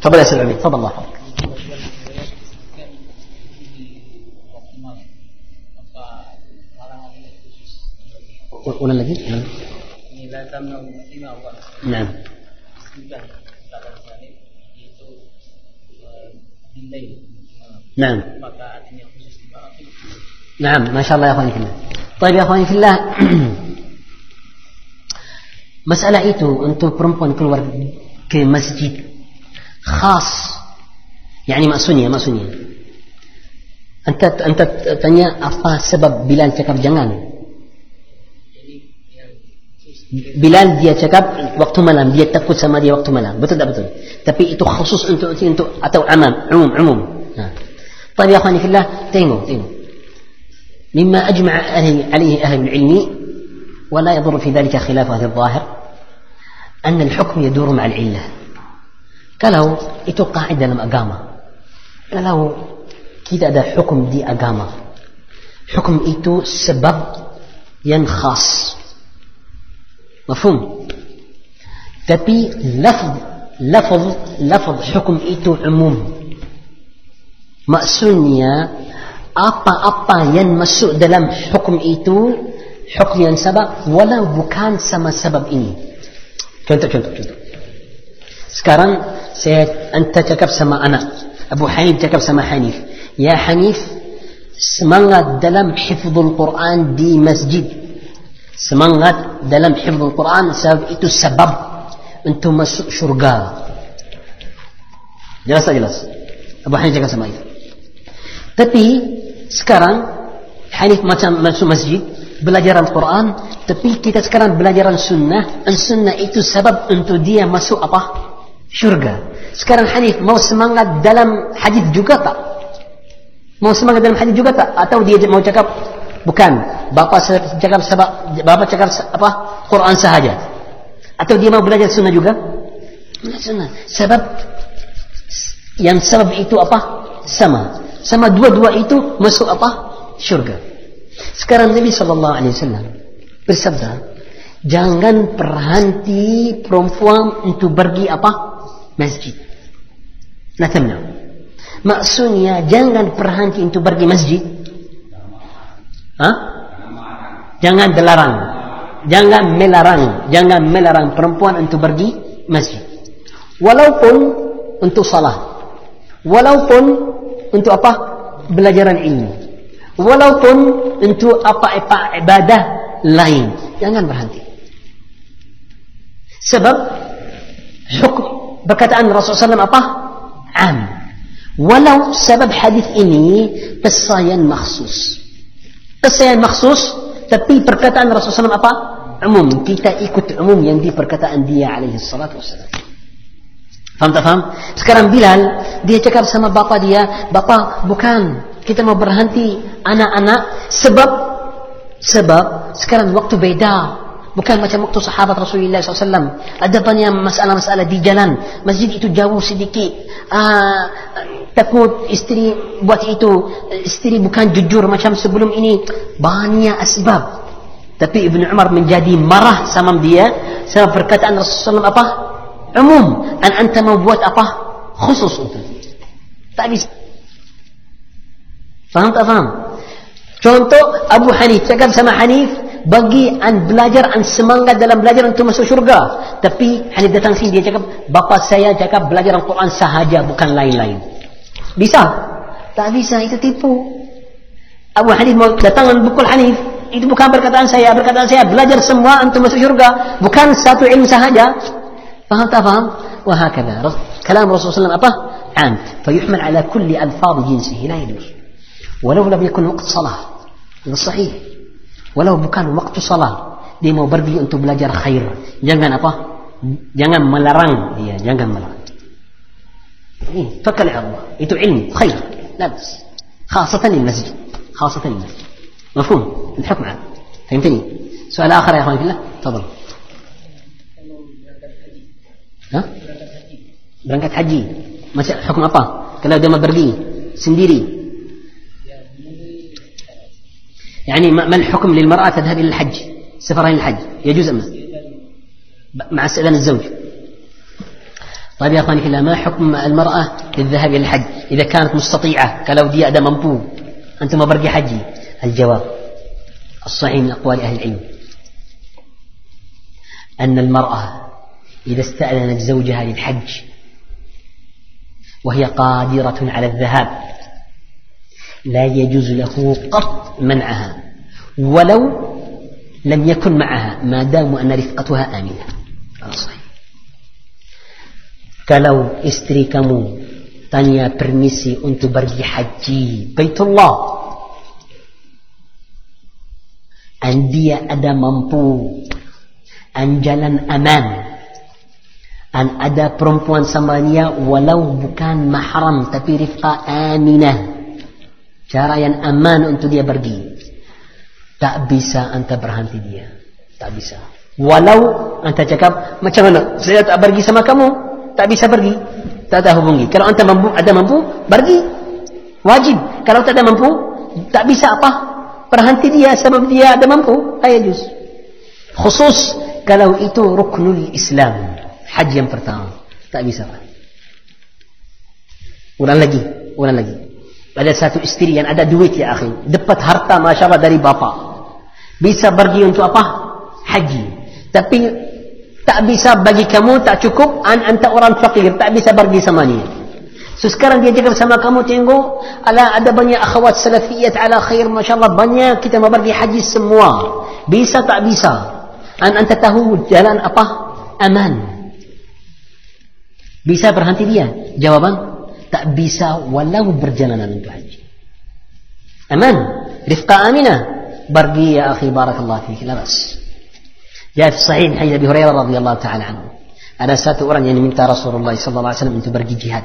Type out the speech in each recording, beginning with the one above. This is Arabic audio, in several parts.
تفضل يا سيد تفضل الله حفظك ulang lagi نعم. نعم. نعم. ما شاء الله يا أخواني في الله. طيب يا أخواني في الله. Masalah itu untuk perempuan keluar ke masjid khas. Yani maksudnya, maksudnya. Anta, anta tanya apa sebab Bilal cakap jangan. Bilal dia cakap waktu malam, dia takut sama dia waktu malam. Betul tak betul? Tapi itu khusus untuk, untuk atau amam, umum, umum. Ha. طيب يا اخواني في الله تيموا تيموا مما اجمع عليه أهل العلم ولا يضر في ذلك خلاف هذا الظاهر أن الحكم يدور مع العلة kalau itu kaidah dalam agama kalau tidak ada hukum di agama hukum itu sebab yang khas mafhum tapi lafz lafz lafz hukum itu umum maksudnya apa-apa yang masuk dalam hukum itu hukum yang sebab walau bukan sama sebab ini contoh contoh contoh sekarang anta cakap sama anak Abu Hanif cakap sama Hanif ya Hanif semangat dalam hifzul Quran di masjid semangat dalam hifzul Quran sebab itu sebab untuk masuk syurga jelas tak jelas Abu Hanif cakap sama itu tapi sekarang Hanif macam masuk masjid belajar Al-Quran tapi kita sekarang belajar sunnah sunnah itu sebab untuk dia masuk apa syurga sekarang Hanif mau semangat dalam hadis juga tak? Mau semangat dalam hadis juga tak? Atau dia mau cakap bukan bapa cakap sebab bapa cakap apa? Quran sahaja. Atau dia mau belajar sunnah juga? Sunnah. Sebab yang sebab itu apa? Sama. Sama dua-dua itu masuk apa? Syurga. Sekarang Nabi Sallallahu Alaihi Wasallam bersabda, jangan berhenti perempuan untuk pergi apa? Masjid. Nah, temna. Maksudnya jangan berhenti untuk pergi masjid. Hah? Jangan dilarang. Jangan melarang. Jangan melarang perempuan untuk pergi masjid. Walaupun untuk salat. Walaupun untuk apa? Belajaran ilmu. walaupun untuk apa-apa ibadah lain jangan berhenti sebab hukum perkataan Rasulullah SAW apa am walau sebab hadis ini pesayan maksus. Pesayan maksus tapi perkataan Rasulullah SAW apa? Umum. Kita ikut umum yang di perkataan dia alaihi salatu wassalam. Faham tak faham? Sekarang Bilal dia cakap sama bapa dia bapa bukan. Kita mau berhenti anak-anak sebab sebab sekarang waktu beda bukan macam waktu sahabat Rasulullah SAW ada banyak masalah-masalah di jalan. Masjid itu jauh sedikit. Uh, takut istri buat itu. Istri bukan jujur macam sebelum ini. Banyak asbab. Tapi Ibn Umar menjadi marah sama dia. Sama perkataan Rasulullah SAW apa? Umum. Dan anta mau buat apa? Khusus untuk tak bisa. Faham tak faham? Contoh Abu Hanif. Cakap sama Hanif bagi an belajar an semangat dalam belajar untuk masuk syurga. Tapi Hanif datang sini dia cakap bapa saya cakap belajar Al-Quran sahaja bukan lain-lain. Bisa? Tak bisa itu tipu. Abu Hanif mau datang dan bukul Hanif itu bukan perkataan saya perkataan saya belajar semua untuk masuk syurga bukan satu ilmu sahaja faham tak faham وهكذا كلام رسول الله apa عام فيحمل على كل ألفاظ جنسه لا يجوز ولو لم يكن وقت صلاة هذا صحيح ولو bukan waktu salat dia mau pergi untuk belajar khair jangan apa jangan melarang dia jangan melarang ini توكل على الله itu ilmu khair لا بس خاصة المسجد خاصة المسجد مفهوم الحكم عام فهمتني سؤال آخر يا أخواني في الله تفضل ها berangkat haji macam hukum apa kalau dia mau pergi sendiri يعني ما الحكم للمرأة تذهب إلى الحج؟ سفرين الحج. يجوز أم مع استئذان الزوج. طيب يا أخواني ما حكم المرأة للذهاب إلى الحج؟ إذا كانت مستطيعة كلو دي أدى منبو أنت ما برقي حجي. الجواب الصحيح من أقوال أهل العلم. أن المرأة إذا استأذنت زوجها للحج وهي قادرة على الذهاب لا يجوز له قط منعها ولو لم يكن معها ما دام أن رفقتها آمنة. آه، كلو استريكمو تانيا برميسي أنت برجي حجي بيت الله أن دي أدا ممبو أن جلا أمان أن أدا برمبوان سمانيا ولو بكان محرم تبي رفقة آمنة. Cara yang aman untuk dia pergi. Tak bisa anta berhenti dia. Tak bisa. Walau anta cakap macam mana? Saya tak pergi sama kamu. Tak bisa pergi. Tak ada hubungi. Kalau anda mampu ada mampu pergi. Wajib. Kalau tak ada mampu tak bisa apa? Berhenti dia sebab dia ada mampu. Ayat juz. Khusus kalau itu ruknul Islam. Haji yang pertama. Tak bisa ulang lagi. Ulang lagi ada satu istri yang ada duit ya akhi. Dapat harta masya Allah dari bapa. Bisa pergi untuk apa? Haji. Tapi tak bisa bagi kamu tak cukup an anta orang fakir tak bisa pergi sama dia. So sekarang dia cakap sama kamu tengok ala ada banyak akhwat salafiyat ala khair masyaallah banyak kita mau pergi haji semua. Bisa tak bisa? An anta tahu jalan apa? Aman. Bisa berhenti dia? Jawaban tak bisa walau berjalanan untuk haji. Aman. Rifqa aminah. Pergi ya akhi barakallahu fik. La bas جاء في الصحيح من حديث ابي هريره رضي الله تعالى عنه أنا سات اوران يعني من رسول الله صلى الله عليه وسلم انت برقي جهاد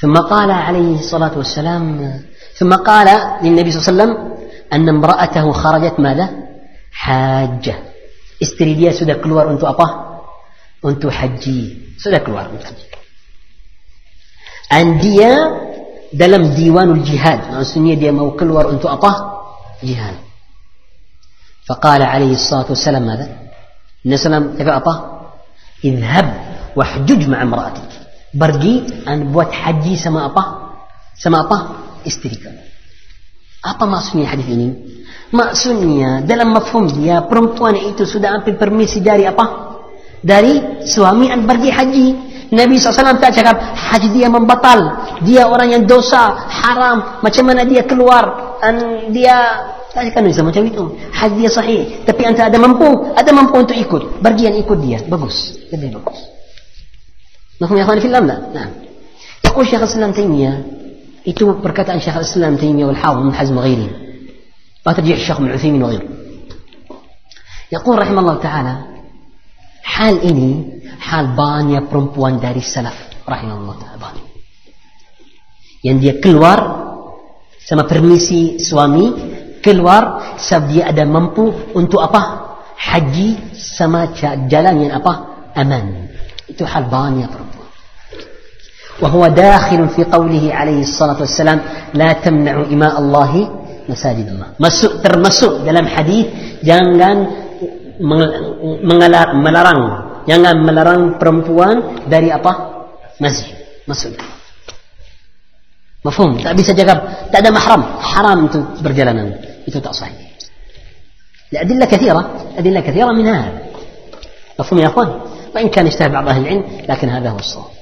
ثم قال عليه الصلاه والسلام ثم قال للنبي صلى الله عليه وسلم ان امراته خرجت ماذا؟ حاجة استريديا سودا كلوار انتو ابا انتو حجي سودا كلوار انتو حجي عندي دلم ديوان الجهاد نسمي دي ور ورأنت أطه جهاد فقال عليه الصلاة والسلام ماذا ان نسلم كيف أطه اذهب واحجج مع امرأتك برقي أن بوت حجي سما أطه سما أطه استريك أطه ما سمي حديث إني ما سمي دلم مفهوم يا برمتوان إيتو سودا أمبي برميسي داري أطه داري سوامي أن برقي حجي Nabi SAW tak cakap haji dia membatal dia orang yang dosa haram macam mana dia keluar dan dia tak kan bisa macam itu haji dia sahih tapi anda ada mampu ada mampu untuk ikut pergi yang ikut dia bagus lebih bagus mafhum ya akhwani fillah nah يقول شيخ الإسلام تيمية itu perkataan Syekh Islam Taimiyah wal Hafidh Ibn Hazm وغيره ما ترجع الشيخ ابن عثيمين وغيره يقول رحمه الله تعالى حال ini hal banyak perempuan dari salaf rahimahullah ta'ala yang dia keluar sama permisi suami keluar sebab dia ada mampu untuk apa haji sama jalan yang apa aman itu hal banyak perempuan وهو داخل في قوله عليه الصلاة والسلام لا تمنع إماء الله مساجد الله masuk termasuk dalam hadis jangan melarang jangan melarang perempuan dari apa masjid masuk mafhum tak bisa jaga tak ada mahram haram untuk berjalanan itu tak sahih الأدلة كثيرة أدلة كثيرة من هذا مفهوم يا أخوان وإن كان يشتهى بعض أهل العلم لكن هذا هو الصواب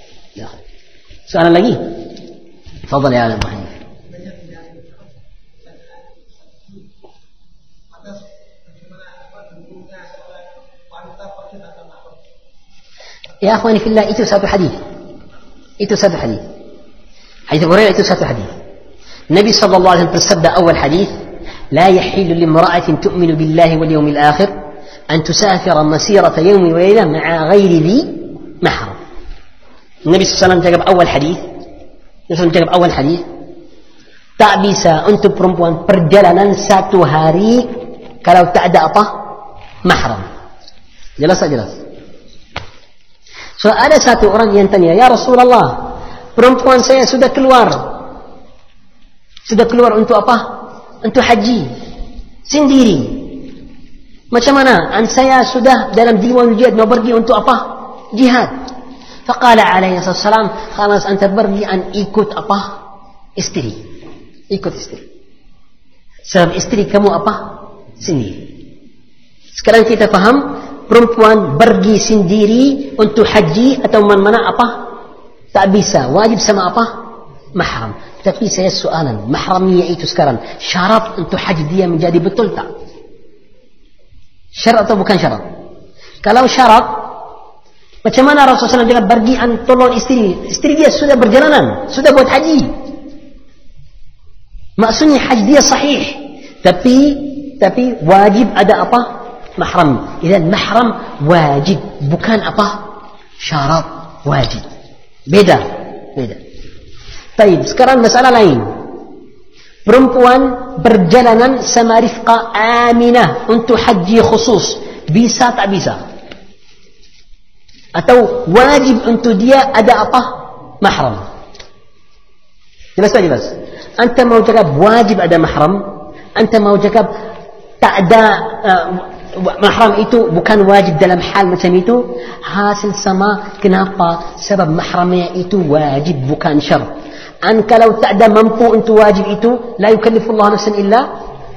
سؤال lagi تفضل يا أبو حنيفة يا أخواني في الله satu hadis itu satu hadis حديث أبو هريرة itu satu hadis النبي صلى الله عليه وسلم bersabda أول حديث لا يحل لامرأة تؤمن بالله واليوم الآخر أن تسافر مسيرة يوم وليلة مع غير ذي محرم. النبي صلى الله عليه وسلم أول حديث. عليه وسلم أول حديث. tak bisa untuk perempuan perjalanan satu hari kalau tak ada apa mahram jelas tak jelas So ada satu orang yang tanya, "Ya Rasulullah, perempuan saya sudah keluar. Sudah keluar untuk apa? Untuk haji sendiri. Macam mana? An saya sudah dalam diwan jihad mau pergi untuk apa? Jihad." Faqala alaihi salam, "Khalas anta pergi an ikut apa? Istri. Ikut istri. Sebab istri kamu apa? Sendiri." Sekarang kita faham perempuan pergi sendiri untuk haji atau mana-mana apa tak bisa wajib sama apa mahram tapi saya soalan mahramnya itu sekarang syarat untuk haji dia menjadi betul tak syarat atau bukan syarat kalau syarat Macam mana Rasulullah SAW dengan pergi tolong istri? Istri dia sudah berjalanan, sudah buat haji. Maksudnya haji dia sahih. Tapi tapi wajib ada apa? Mahram. Idan mahram wajib, bukan apa? Syarat wajib. Beda. Beda. Baik, sekarang masalah lain. Perempuan berjalanan sama rifqa aminah untuk haji khusus. Bisa tak bisa? atau wajib untuk dia ada apa? Mahram. Jelas tak jelas? Anta mau cakap wajib ada mahram, anta mau cakap tak ada uh, mahram itu bukan wajib dalam hal macam itu, hasil sama kenapa? Sebab mahramnya itu wajib bukan syarat. An kalau tak ada mampu untuk wajib itu, la yukallifu Allah nafsan illa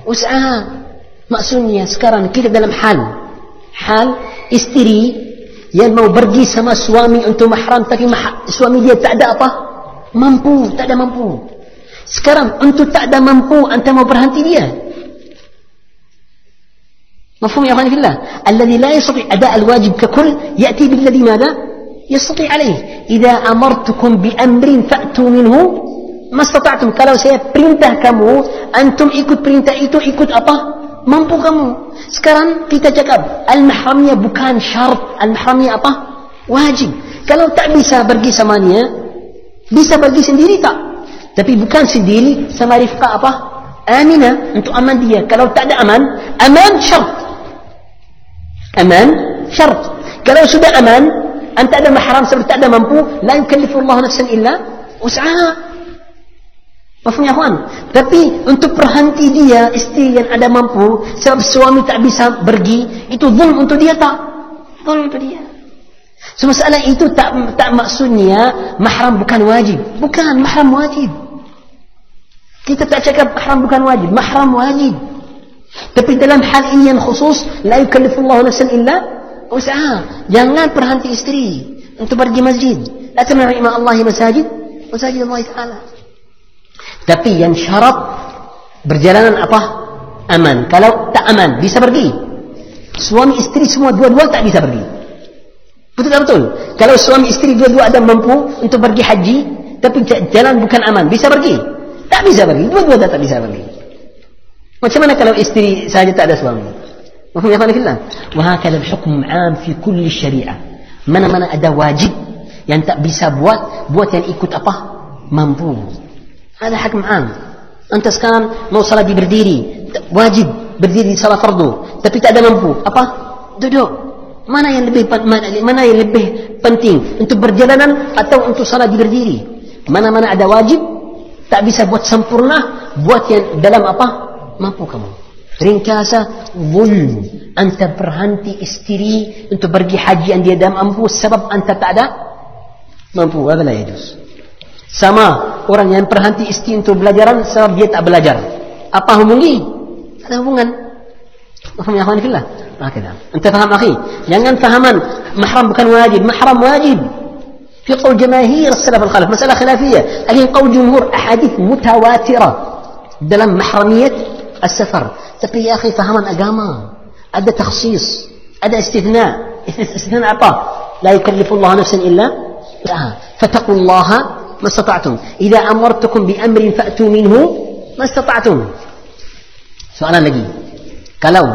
usaha. Maksudnya sekarang kita dalam hal hal istri yang mau pergi sama suami untuk mahram tapi suami dia tak ada apa mampu tak ada mampu sekarang untuk tak ada mampu anda mau berhenti dia مفهوم يا اخواني في الله الذي لا يستطيع اداء الواجب ككل ياتي بالذي ماذا يستطيع عليه اذا امرتكم بامر فاتوا منه ما استطعتم kalau saya perintah kamu antum ikut perintah itu ikut apa mampu kamu Sekarang kita cakap al-mahramnya bukan syarat, al-mahramnya apa? Wajib. Kalau tak bisa pergi sama dia, bisa pergi sendiri tak? Tapi bukan sendiri sama rifqa apa? Amina untuk aman dia. Kalau tak ada aman, aman syarat. Aman syarat. Kalau sudah aman, anda ada mahram tak ada mampu, la yukallifu Allah nafsan illa usaha. Mafhum ya kawan? Tapi untuk berhenti dia istri yang ada mampu sebab suami tak bisa pergi itu zulm untuk dia tak? Zulm untuk dia. So masalah itu tak tak maksudnya mahram bukan wajib. Bukan mahram wajib. Kita tak cakap mahram bukan wajib. Mahram wajib. Tapi dalam hal ini yang khusus la yukallifu Allah nafsan illa usaha. Jangan berhenti istri untuk pergi masjid. La tamna'u ima Allah masajid. Masajid Allah Ta'ala. Tapi yang syarat berjalanan apa? Aman. Kalau tak aman, bisa pergi. Suami istri semua dua-dua tak bisa pergi. Betul tak betul? Kalau suami istri dua-dua ada mampu untuk pergi haji, tapi jalan bukan aman, bisa pergi? Tak bisa pergi. Dua-dua tak bisa pergi. Bagaimana kalau istri saja tak ada suami? Mafhum ya fillah. Wa hakala al-hukm 'am fi kulli syariah. Mana-mana ada wajib yang tak bisa buat, buat yang ikut apa? Mampu. Ada hukum 'am. Anta sekarang mau salat di berdiri, wajib berdiri salat fardu, tapi tak ada mampu. Apa? Duduk. Mana yang lebih mana yang lebih penting untuk berjalanan atau untuk salat di berdiri? Mana-mana ada wajib tak bisa buat sempurna buat yang dalam apa? Mampu kamu ringkasa zulm anta berhenti istri untuk pergi haji yang dia dalam mampu sebab anta tak ada mampu هذا لا يجوز sama orang yang berhenti istri untuk belajaran sebab dia tak belajar. Apa hubungi? Tak ada hubungan. Faham ya akhwan fillah? Hakida. Anta faham akhi? Jangan fahaman mahram bukan wajib, mahram wajib. في قول جماهير السلف الخلف مسألة خلافية لكن قول جمهور أحاديث متواترة dalam محرمية السفر. تقي يا أخي فهما أقاما أدى تخصيص أدى استثناء. استثناء أعطاه. لا يكلف الله نفسا إلا فتقوا الله ما استطعتم. إذا أمرتكم بأمر فأتوا منه ما استطعتم. سؤال لقي. كلو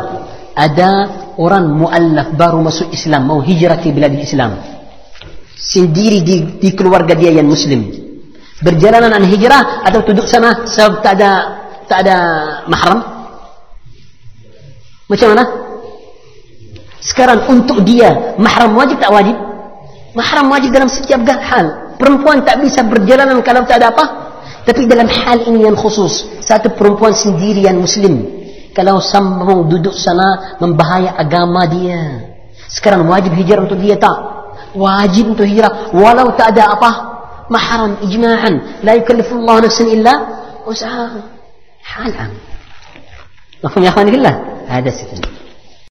أدى أوران مؤلف بارو مسو إسلام أو هجرة بلاد الإسلام. سنديري دي, دي كل ورقة ديا مسلم. برجلنا عن هجرة أتو تدق سنة سبب tak ada mahram? Macam mana? Sekarang untuk dia mahram wajib tak wajib? Mahram wajib dalam setiap hal. Perempuan tak bisa berjalan kalau tak ada apa? Tapi dalam hal ini yang khusus satu perempuan sendirian muslim kalau sambung duduk sana membahaya agama dia. Sekarang wajib hijrah untuk dia tak? Wajib untuk hijrah. Walau tak ada apa? Mahram ijma'an. La yukallifu Allah nafsan illa usaha حالا. مفهوم يا اخواني كلها هذا سفن